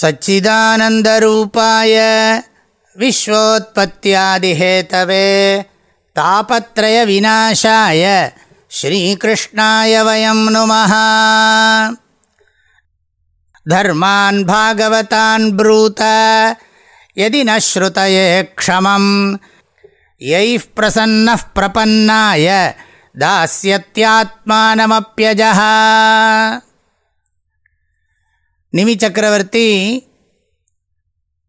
सच्चिदानन्दरूपाय विश्वोत्पत्त्यादिहेतवे तापत्रयविनाशाय श्रीकृष्णाय वयं नुमः धर्मान् भागवतान् ब्रूत यदि न श्रुतये क्षमं यैः प्रसन्नः प्रपन्नाय दास्यत्यात्मानमप्यजः நிமி சக்கரவர்த்தி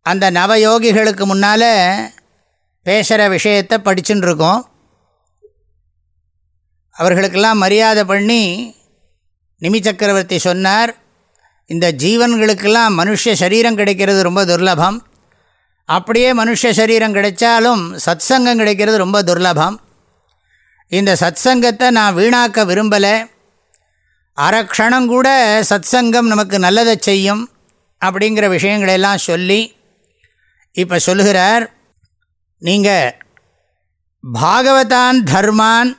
அந்த நவயோகிகளுக்கு முன்னால் பேசுகிற விஷயத்தை படிச்சுன்னு இருக்கோம். அவர்களுக்கெல்லாம் மரியாதை பண்ணி நிமி சக்கரவர்த்தி சொன்னார் இந்த ஜீவன்களுக்கெல்லாம் மனுஷ சரீரம் கிடைக்கிறது ரொம்ப துர்லபம். அப்படியே மனுஷ சரீரம் கிடைச்சாலும் சத் சங்கம் கிடைக்கிறது ரொம்ப துர்லபம். இந்த சத் சங்கத்தை நான் வீணாக்க விரும்பலை. அரக்ஷணங்கூட சத் சங்கம் நமக்கு நல்லதை செய்யும் அப்படிங்கிற விஷயங்களெல்லாம் சொல்லி இப்போ சொல்லுகிறார் நீங்கள் பாகவதான் தர்மான்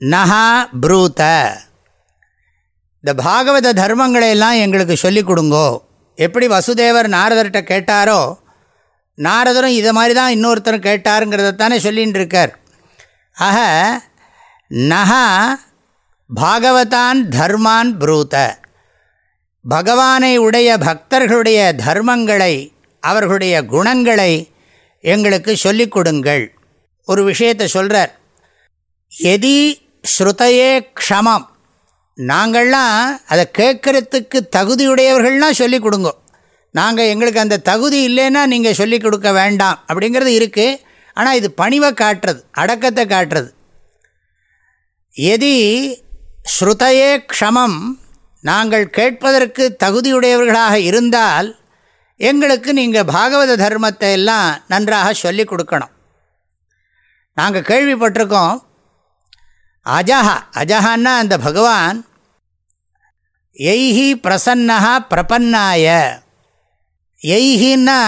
நகா ப்ரூத்த இந்த பாகவத தர்மங்களையெல்லாம் எங்களுக்கு சொல்லிக் கொடுங்கோ. எப்படி வசுதேவர் நாரதர்கிட்ட கேட்டாரோ நாரதரும் இதை மாதிரி தான் இன்னொருத்தரும் கேட்டாருங்கிறத தானே சொல்லின்னு இருக்கார். ஆக நகா பாகவதான் தர்மான் புரூத. பகவானை உடைய பக்தர்களுடைய தர்மங்களை அவர்களுடைய குணங்களை எங்களுக்கு சொல்லிக் கொடுங்கள். ஒரு விஷயத்தை சொல்கிறார் எதி ஸ்ருதையே க்ஷமம். நாங்கள்லாம் அதை கேட்கறதுக்கு தகுதியுடையவர்கள்னால் சொல்லிக் கொடுங்க. நாங்கள் எங்களுக்கு அந்த தகுதி இல்லைன்னா நீங்கள் சொல்லிக் கொடுக்க வேண்டாம் அப்படிங்கிறது இருக்குது ஆனால் இது பணிவை காட்டுறது அடக்கத்தை காட்டுறது. எதி ஸ்ருதையே க்ஷமம். நாங்கள் கேட்பதற்கு தகுதியுடையவர்களாக இருந்தால் எங்களுக்கு நீங்கள் பாகவத தர்மத்தை எல்லாம் நன்றாக சொல்லி கொடுக்கணும். நாங்கள் கேள்விப்பட்டிருக்கோம் அஜஹா அஜஹான்னா அந்த பகவான் எய்ஹி பிரசன்னஹா பிரபன்னாய. எய்ஹின்னா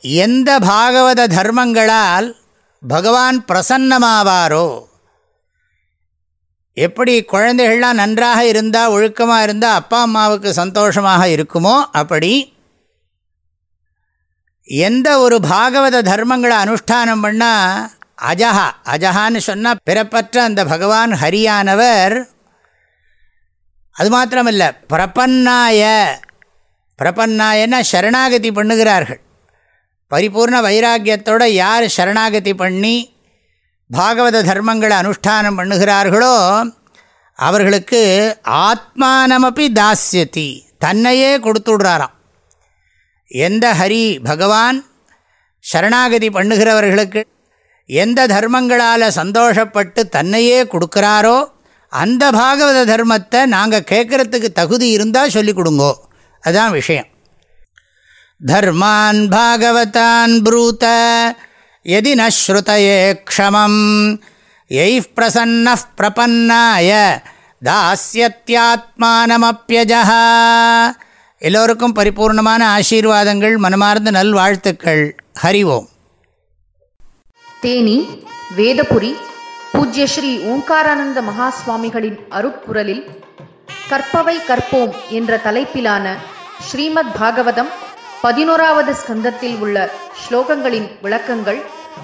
எந்த பாகவத தர்மங்களால் பகவான் பிரசன்னமாவாரோ? எப்படி குழந்தைகள்லாம் நன்றாக இருந்தால் ஒழுக்கமாக இருந்தால் அப்பா அம்மாவுக்கு சந்தோஷமாக இருக்குமோ அப்படி எந்த ஒரு பாகவத தர்மங்களை அனுஷ்டானம் பண்ணால் அஜஹா அஜஹான்னு சொன்னால் பிறப்பற்ற அந்த பகவான் ஹரியானவர். அது மாத்திரமில்லை பிரபன்னாய பிரபன்னாயன்னா சரணாகதி பண்ணுகிறார்கள். பரிபூர்ண வைராக்கியத்தோடு யார் சரணாகதி பண்ணி பாகவத தர்மங்களை அனுஷ்டானம் பண்ணுகிறார்களோ அவர்களுக்கு ஆத்மானமப்பி தாஸ்யதி தன்னையே கொடுத்துடுறாராம். எந்த ஹரி பகவான் சரணாகதி பண்ணுகிறவர்களுக்கு எந்த தர்மங்களால் சந்தோஷப்பட்டு தன்னையே கொடுக்குறாரோ அந்த பாகவத தர்மத்தை நாங்கள் கேட்குறதுக்கு தகுதி இருந்தால் சொல்லிக் கொடுங்கோ. அதுதான் விஷயம். தர்மான் பாகவதான் ப்ரூத்த எதி ந க்ஷமம். எய் பிரசன்ன பிரபன்னாய. தாஸ்யத்யாத்மானமப்பியஜா எல்லோருக்கும் பரிபூர்ணமான ஆசீர்வாதங்கள் மனமார்ந்த நல்வாழ்த்துக்கள். ஹரி ஓம். தேனி வேதபுரி பூஜ்ய ஸ்ரீ ஓங்காரானந்த மகா சுவாமிகளின் அருட்குரலில் கற்பவை கற்போம் என்ற தலைப்பிலான ஸ்ரீமத் பாகவதம் பதினோராவது ஸ்கந்தத்தில் உள்ள ஸ்லோகங்களின் விளக்கங்கள்